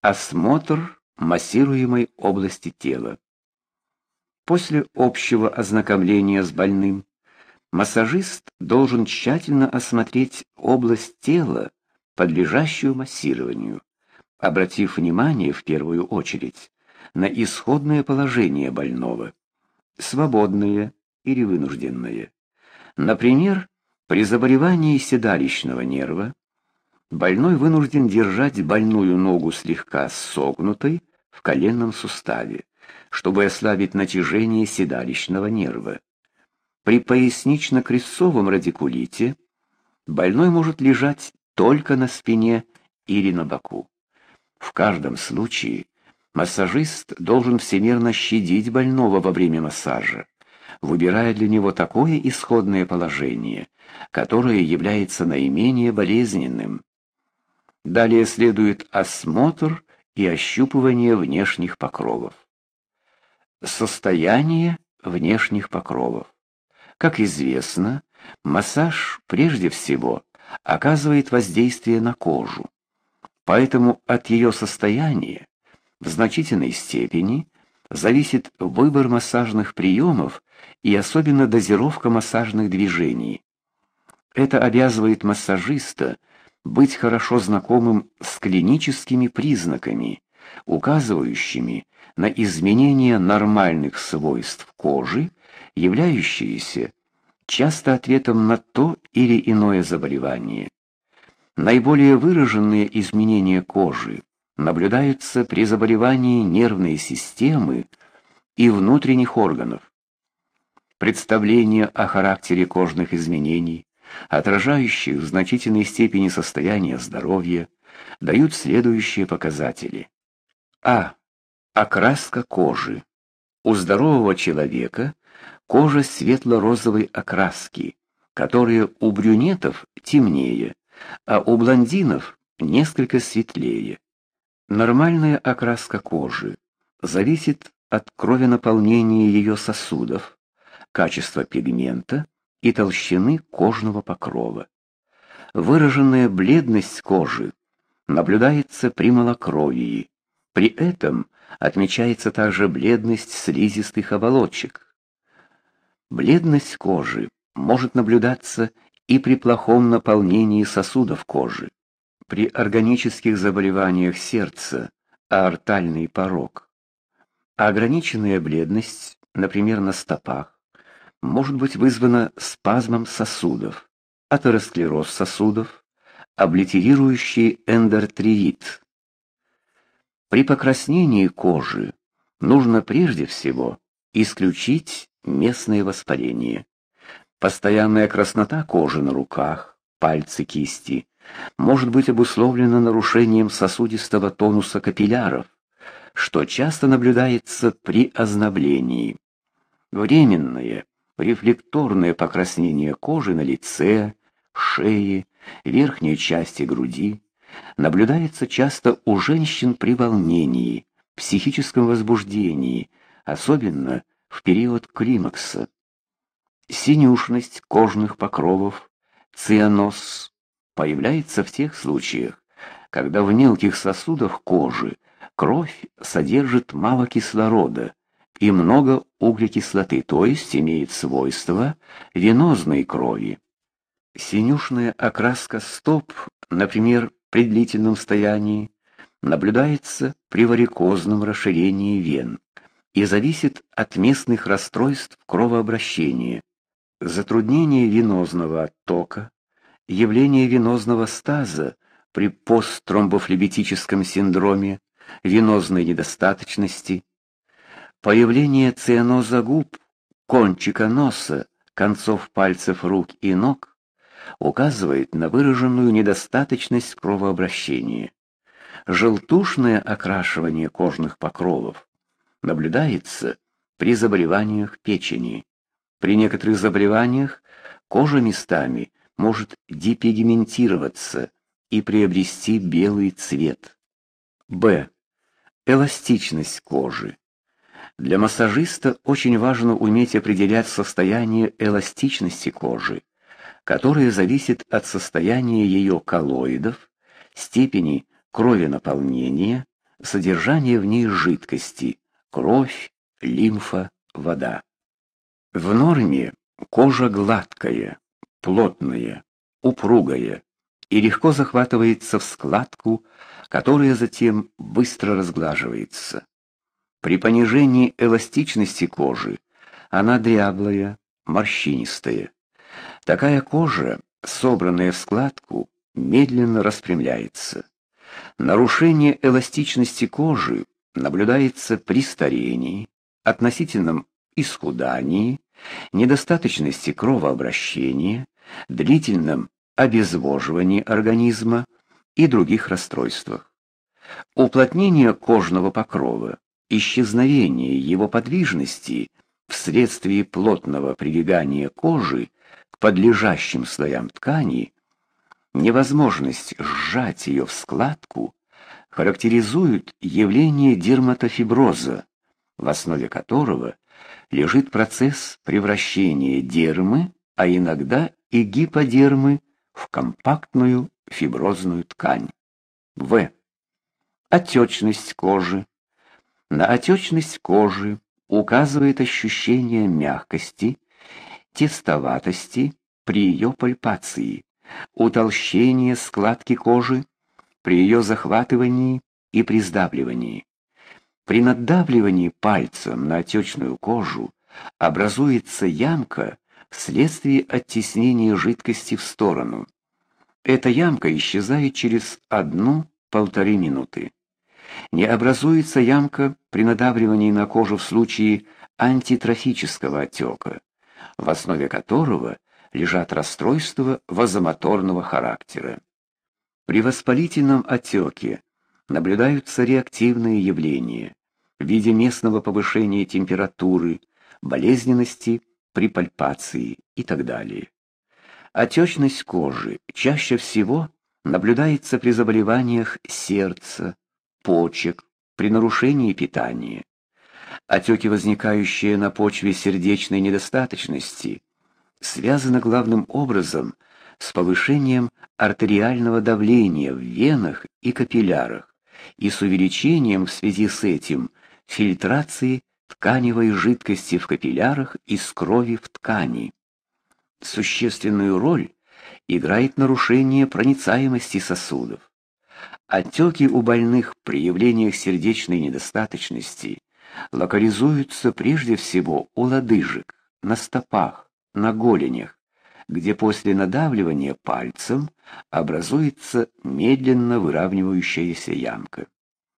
Осмотр массируемой области тела. После общего ознакомления с больным массажист должен тщательно осмотреть область тела, подлежащую массированию, обратив внимание в первую очередь на исходное положение больного, свободное или вынужденное. Например, при заболевании седалищного нерва больной вынужден держать больную ногу слегка согнутой в коленном суставе, чтобы ослабить натяжение седалищного нерва. При пояснично-крестцовом радикулите больной может лежать только на спине или на боку. В каждом случае массажист должен всемерно щадить больного во время массажа, выбирая для него такое исходное положение, которое является наименее болезненным. Далее следует осмотр и ощупывание внешних покровов. Состояние внешних покровов. Как известно, массаж прежде всего оказывает воздействие на кожу. Поэтому от ее состояния в значительной степени зависит выбор массажных приемов и особенно дозировка массажных движений. Это обязывает массажиста быть хорошо знакомым с клиническими признаками, указывающими на изменения нормальных свойств кожи, являющиеся часто ответом на то или иное заболевание. Наиболее выраженные изменения кожи наблюдаются при заболевании нервной системы и внутренних органов. Представление о характере кожных изменений, отражающих в значительной степени состояние здоровья, дают следующие показатели. А. Окраска кожи. У здорового человека кожа светло-розовой окраски, которая у брюнетов темнее, а у блондинов несколько светлее. Нормальная окраска кожи зависит от кровенаполнения ее сосудов, качества пигмента и толщины кожного покрова. Выраженная бледность кожи наблюдается при малокровии. При этом отмечается также бледность слизистых оболочек. Бледность кожи может наблюдаться и при плохом наполнении сосудов кожи при органических заболеваниях сердца, аортальный порог. А ограниченная бледность, например, на стопах, может быть вызвана спазмом сосудов, атеросклероз сосудов, облитерирующий эндотриит. При покраснении кожи нужно прежде всего исключить местное воспаление. Постоянная краснота кожи на руках, пальцы кисти может быть обусловлено нарушением сосудистого тонуса капилляров, что часто наблюдается при озноблении. Временное рефлекторное покраснение кожи на лице, шее, верхней части груди наблюдается часто у женщин при волнении, психическом возбуждении, особенно в период климакса. Синюшность кожных покровов, цианоз, появляется в тех случаях, когда в мелких сосудах кожи кровь содержит мало кислорода и много углекислоты, то есть имеет свойства венозной крови. Синюшная окраска стоп, например, при длительном стоянии, наблюдается при варикозном расширении вен и зависит от местных расстройств кровообращения, затруднения венозного оттока, явление венозного стаза при посттромбофлебитическом синдроме, венозной недостаточности, появление цианоза губ, кончика носа, концов пальцев рук и ног указывает на выраженную недостаточность кровообращения. Желтушное окрашивание кожных покровов наблюдается при заболеваниях печени. При некоторых заболеваниях кожа местами может депигментироваться и приобрести белый цвет. Б. Эластичность кожи. Для массажиста очень важно уметь определять состояние эластичности кожи, которое зависит от состояния ее коллоидов, степени крови наполнения, содержание в ней жидкости, кровь, лимфа, вода. В норме кожа гладкая, плотная, упругая и легко захватывается в складку, которая затем быстро разглаживается. При понижении эластичности кожи она дряблая, морщинистая. Такая кожа, собранная в складку, медленно распрямляется. Нарушение эластичности кожи наблюдается при старении, относительном исхудании, недостаточности кровообращения, длительном обезвоживании организма и других расстройствах. Уплотнение кожного покрова, исчезновение его подвижности вследствие плотного прилегания кожи к подлежащим слоям ткани, невозможность сжать ее в складку характеризуют явление дерматофиброза, в основе которого лежит процесс превращения дермы, а иногда и гиподермы в компактную фиброзную ткань. В. Отечность кожи. На отечность кожи указывает ощущение мягкости, тестоватости при ее пальпации, утолщение складки кожи при ее захватывании и при сдавливании. При надавливании пальцем на отечную кожу образуется ямка вследствие оттеснения жидкости в сторону. Эта ямка исчезает через одну-полторы минуты. Не образуется ямка при надавливании на кожу в случае антитрофического отека, в основе которого лежат расстройства вазомоторного характера. При воспалительном отеке наблюдаются реактивные явления в виде местного повышения температуры, болезненности при пальпации и так далее. Отечность кожи чаще всего наблюдается при заболеваниях сердца, почек, при нарушении питания. Отеки, возникающие на почве сердечной недостаточности, связаны главным образом с повышением артериального давления в венах и капиллярах и с увеличением в связи с этим фильтрации тканевой жидкости в капиллярах из крови в ткани. Существенную роль играет нарушение проницаемости сосудов. Отеки у больных при явлениях сердечной недостаточности локализуются прежде всего у лодыжек, на стопах, на голенях, где после надавливания пальцем образуется медленно выравнивающаяся ямка.